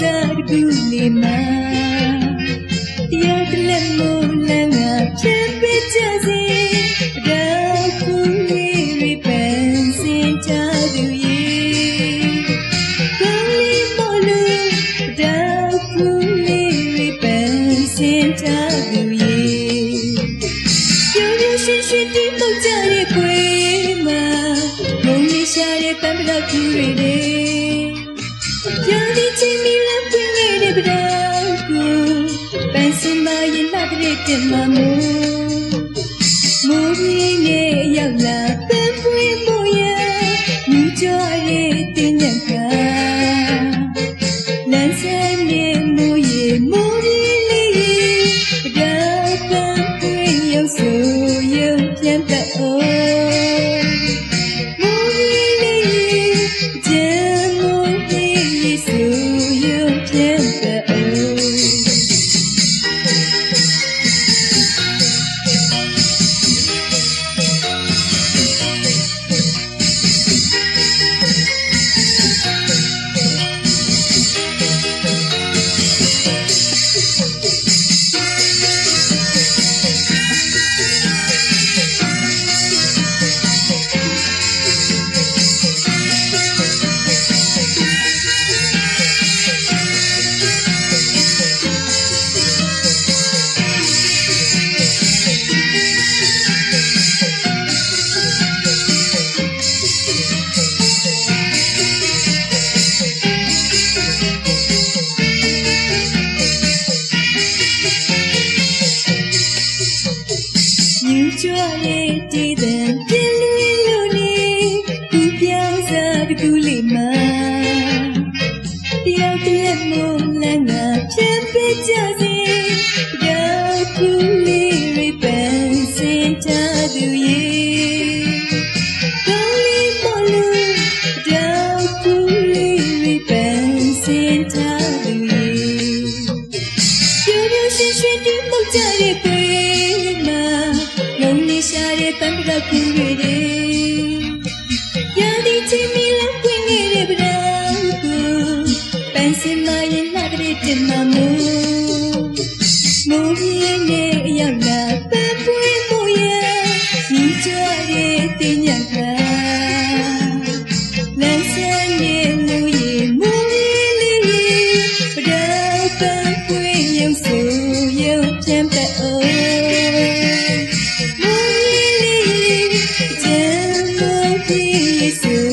စားကူနေမှာတရားတလက်မလန်ကဖြတ်ပစ်ကြစေတော့ကူလေးရိပန်စင်ချသူရေကောင်းလေးမလို့တော့ကူလေးရိပန်စင်ချသူရေရုံရုံရှိရှိတိမောက်ကြရဲ့ပွေမှာမုံလေးရှာတဲ့ပန်းပလောက်ကူတွေ သရေတင်မှမူမိုးရင်းနဲ့ရောက်လာပန်းပွေမိုးရမြူကြော်ရေတင်ရကလမ်းစမ်းနေမိုးရမိုးရင်းလေးပဒပန်းပွေရောက်စေ ကျွဲလေးတည်တဲ့ပြင်းလေးလို့နေသူပြောင်းစားတကူလေးမှာတယောက်တည်းမို့လန်းငါဖြတ်ပြကြစေရောက်ကူလေးရိပ်ပန်စင်တာသူရဲ့ လက်ကူတွေတွေရာဒီချင်းမီလက်ပွင့်နေတဲ့ပဒံကိုပန်းစင်မရဲ့လှကလေးတင်မမို့မိုးရင်းနဲ့အရောက်လာပန်းပွင့်မှုရဲ့ညီကြရဲ့တင်ညာကလမ်းစမ်းရဲ့မူရဲ့မူရဲ့လေးရဲ့ပဒံပန်းပွင့်ရုပ်ဆိုရုပ်ပြန်ပတ်အောင် Isso.